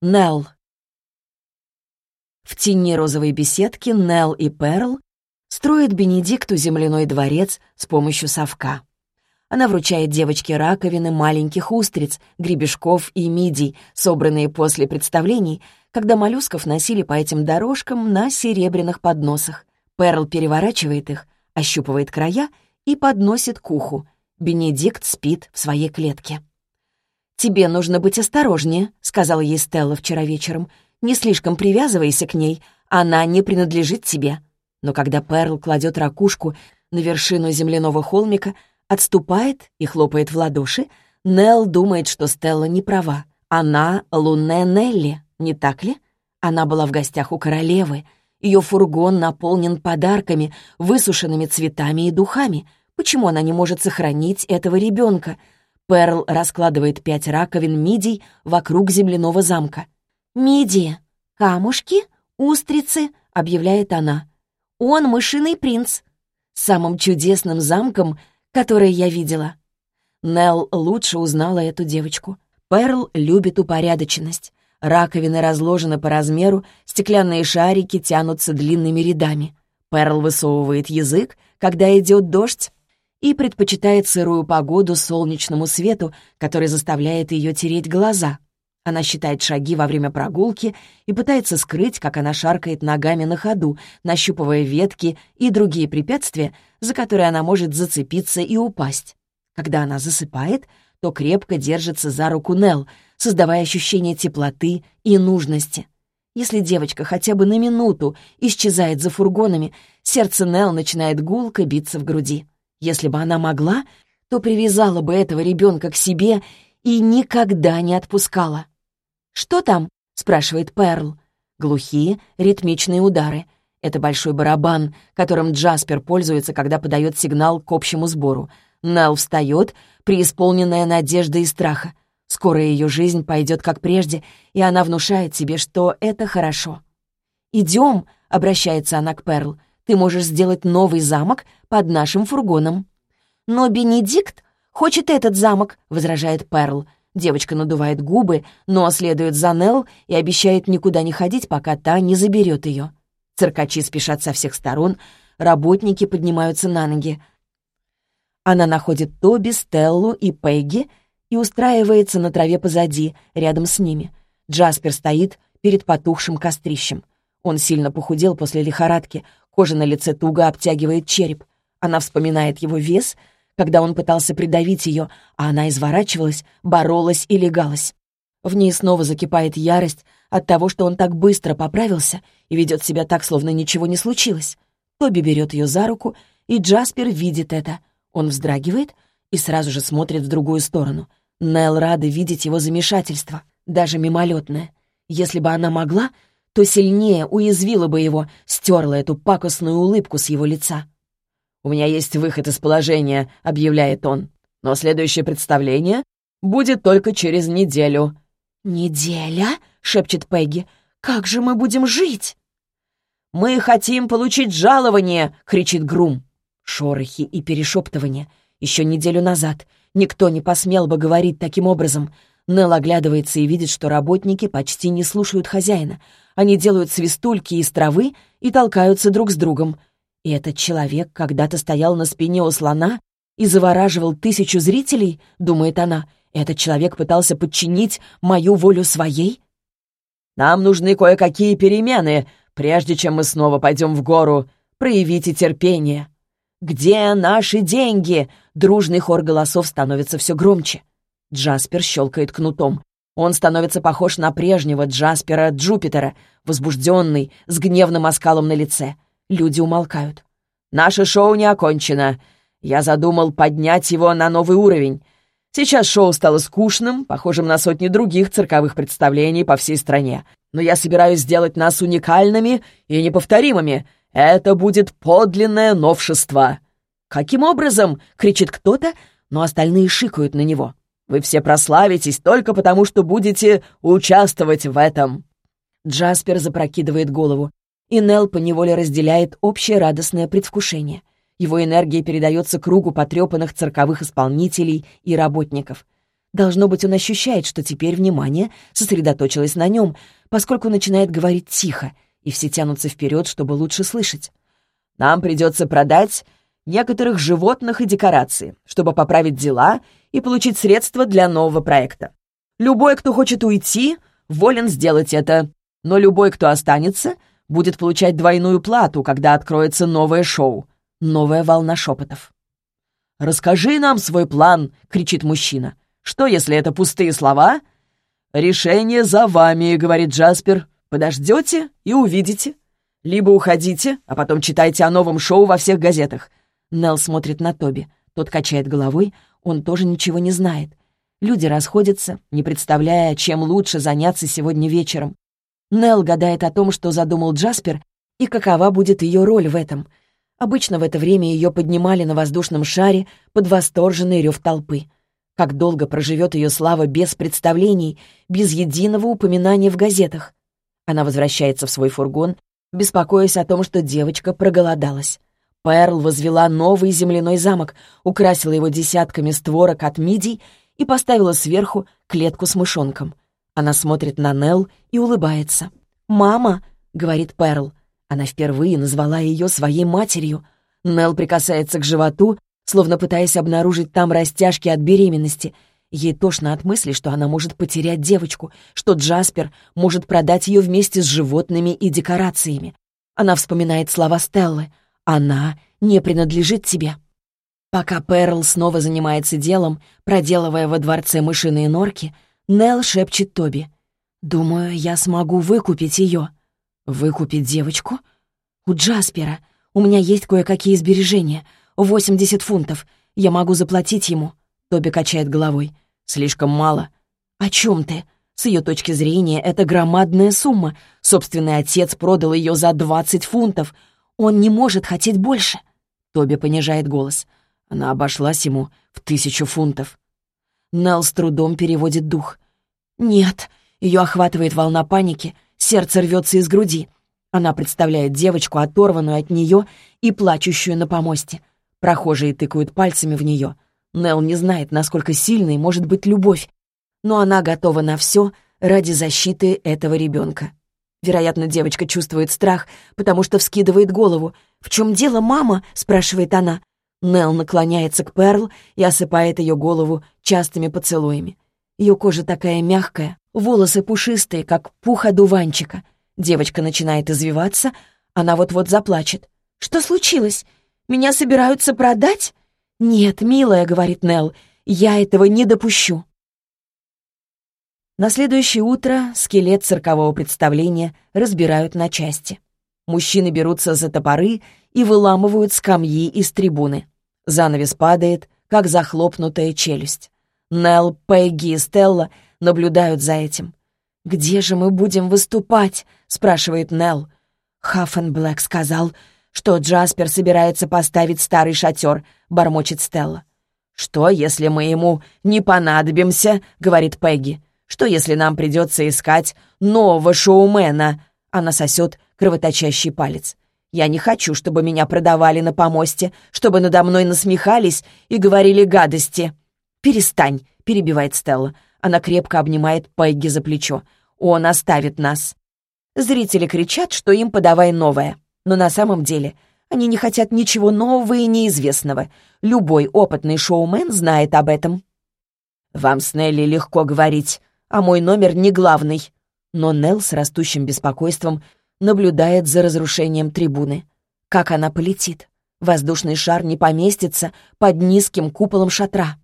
Нелл. В тени розовой беседки Нелл и Перл строят Бенедикту земляной дворец с помощью совка. Она вручает девочке раковины маленьких устриц, гребешков и мидий, собранные после представлений, когда моллюсков носили по этим дорожкам на серебряных подносах. Перл переворачивает их, ощупывает края и подносит к уху. Бенедикт спит в своей клетке. «Тебе нужно быть осторожнее», — сказала ей Стелла вчера вечером. «Не слишком привязывайся к ней, она не принадлежит тебе». Но когда Перл кладет ракушку на вершину земляного холмика, отступает и хлопает в ладоши, Нелл думает, что Стелла не права. Она лунная Нелли, не так ли? Она была в гостях у королевы. Ее фургон наполнен подарками, высушенными цветами и духами. Почему она не может сохранить этого ребенка? Перл раскладывает пять раковин мидий вокруг земляного замка. «Мидии, камушки, устрицы», — объявляет она. «Он мышиный принц, самым чудесным замком, который я видела». Нелл лучше узнала эту девочку. Перл любит упорядоченность. Раковины разложены по размеру, стеклянные шарики тянутся длинными рядами. Перл высовывает язык, когда идет дождь, и предпочитает сырую погоду солнечному свету, который заставляет ее тереть глаза. Она считает шаги во время прогулки и пытается скрыть, как она шаркает ногами на ходу, нащупывая ветки и другие препятствия, за которые она может зацепиться и упасть. Когда она засыпает, то крепко держится за руку Нелл, создавая ощущение теплоты и нужности. Если девочка хотя бы на минуту исчезает за фургонами, сердце Нелл начинает гулко биться в груди. Если бы она могла, то привязала бы этого ребенка к себе и никогда не отпускала. «Что там?» — спрашивает Перл. Глухие, ритмичные удары. Это большой барабан, которым Джаспер пользуется, когда подает сигнал к общему сбору. Нелл встает, преисполненная надежды и страха. Скоро ее жизнь пойдет как прежде, и она внушает себе, что это хорошо. «Идем», — обращается она к Перл, — «ты можешь сделать новый замок под нашим фургоном». «Но Бенедикт хочет этот замок», — возражает Перл. Девочка надувает губы, но следует за Нелл и обещает никуда не ходить, пока та не заберет ее. Циркачи спешат со всех сторон, работники поднимаются на ноги. Она находит Тоби, Стеллу и Пегги и устраивается на траве позади, рядом с ними. Джаспер стоит перед потухшим кострищем. Он сильно похудел после лихорадки, кожа на лице туго обтягивает череп. Она вспоминает его вес, когда он пытался придавить ее, а она изворачивалась, боролась и легалась. В ней снова закипает ярость от того, что он так быстро поправился и ведет себя так, словно ничего не случилось. Тоби берет ее за руку, и Джаспер видит это. Он вздрагивает и сразу же смотрит в другую сторону. Нелл рада видеть его замешательство, даже мимолетное. Если бы она могла, то сильнее уязвила бы его, стерла эту пакостную улыбку с его лица. «У меня есть выход из положения», — объявляет он. «Но следующее представление будет только через неделю». «Неделя?» — шепчет Пегги. «Как же мы будем жить?» «Мы хотим получить жалование!» — кричит Грум. Шорохи и перешептывания. Еще неделю назад никто не посмел бы говорить таким образом. Нелл оглядывается и видит, что работники почти не слушают хозяина. Они делают свистульки из травы и толкаются друг с другом. И этот человек когда-то стоял на спине у слона и завораживал тысячу зрителей, думает она. Этот человек пытался подчинить мою волю своей? «Нам нужны кое-какие перемены, прежде чем мы снова пойдем в гору. Проявите терпение». «Где наши деньги?» Дружный хор голосов становится все громче. Джаспер щелкает кнутом. Он становится похож на прежнего Джаспера Джупитера, возбужденный, с гневным оскалом на лице. Люди умолкают. «Наше шоу не окончено. Я задумал поднять его на новый уровень. Сейчас шоу стало скучным, похожим на сотни других цирковых представлений по всей стране. Но я собираюсь сделать нас уникальными и неповторимыми. Это будет подлинное новшество». «Каким образом?» — кричит кто-то, но остальные шикают на него. «Вы все прославитесь только потому, что будете участвовать в этом». Джаспер запрокидывает голову, и Нелл поневоле разделяет общее радостное предвкушение. Его энергия передается кругу потрепанных цирковых исполнителей и работников. Должно быть, он ощущает, что теперь внимание сосредоточилось на нем, поскольку начинает говорить тихо, и все тянутся вперед, чтобы лучше слышать. «Нам придется продать некоторых животных и декорации, чтобы поправить дела и получить средства для нового проекта. Любой, кто хочет уйти, волен сделать это, но любой, кто останется, будет получать двойную плату, когда откроется новое шоу. Новая волна шепотов. «Расскажи нам свой план!» — кричит мужчина. «Что, если это пустые слова?» «Решение за вами», — говорит Джаспер. «Подождете и увидите. Либо уходите, а потом читайте о новом шоу во всех газетах». Нелл смотрит на Тоби. Тот качает головой, он тоже ничего не знает. Люди расходятся, не представляя, чем лучше заняться сегодня вечером. Нелл гадает о том, что задумал Джаспер, и какова будет ее роль в этом — Обычно в это время ее поднимали на воздушном шаре под восторженный рев толпы. Как долго проживет ее слава без представлений, без единого упоминания в газетах. Она возвращается в свой фургон, беспокоясь о том, что девочка проголодалась. Перл возвела новый земляной замок, украсила его десятками створок от мидий и поставила сверху клетку с мышонком. Она смотрит на Нелл и улыбается. «Мама», — говорит Перл, она впервые назвала ее своей матерью. Нел прикасается к животу, словно пытаясь обнаружить там растяжки от беременности. Ей тошно от мысли, что она может потерять девочку, что Джаспер может продать ее вместе с животными и декорациями. Она вспоминает слова Стеллы. «Она не принадлежит тебе». Пока Перл снова занимается делом, проделывая во дворце мышиные норки, Нел шепчет Тоби. «Думаю, я смогу выкупить ее». «Выкупить девочку?» «У Джаспера. У меня есть кое-какие сбережения. 80 фунтов. Я могу заплатить ему». Тоби качает головой. «Слишком мало». «О чем ты?» С ее точки зрения, это громадная сумма. Собственный отец продал ее за 20 фунтов. Он не может хотеть больше. Тоби понижает голос. Она обошлась ему в тысячу фунтов. Нелл с трудом переводит дух. «Нет». Ее охватывает волна паники — Сердце рвется из груди. Она представляет девочку, оторванную от нее и плачущую на помосте. Прохожие тыкают пальцами в нее. Нелл не знает, насколько сильной может быть любовь, но она готова на все ради защиты этого ребенка. Вероятно, девочка чувствует страх, потому что вскидывает голову. «В чем дело, мама?» — спрашивает она. Нелл наклоняется к Перл и осыпает ее голову частыми поцелуями. Ее кожа такая мягкая, волосы пушистые, как пух одуванчика. Девочка начинает извиваться, она вот-вот заплачет. «Что случилось? Меня собираются продать?» «Нет, милая», — говорит Нелл, — «я этого не допущу». На следующее утро скелет циркового представления разбирают на части. Мужчины берутся за топоры и выламывают скамьи из трибуны. Занавес падает, как захлопнутая челюсть. Нелл, Пегги и Стелла наблюдают за этим. «Где же мы будем выступать?» — спрашивает Нелл. Хаффенблэк сказал, что Джаспер собирается поставить старый шатер, бормочет Стелла. «Что, если мы ему не понадобимся?» — говорит Пегги. «Что, если нам придется искать нового шоумена?» Она сосет кровоточащий палец. «Я не хочу, чтобы меня продавали на помосте, чтобы надо мной насмехались и говорили гадости». «Перестань», — перебивает Стелла. Она крепко обнимает Пегги за плечо. «Он оставит нас». Зрители кричат, что им подавай новое. Но на самом деле они не хотят ничего нового и неизвестного. Любой опытный шоумен знает об этом. «Вам с Нелли легко говорить, а мой номер не главный». Но Нелл с растущим беспокойством наблюдает за разрушением трибуны. Как она полетит? Воздушный шар не поместится под низким куполом шатра.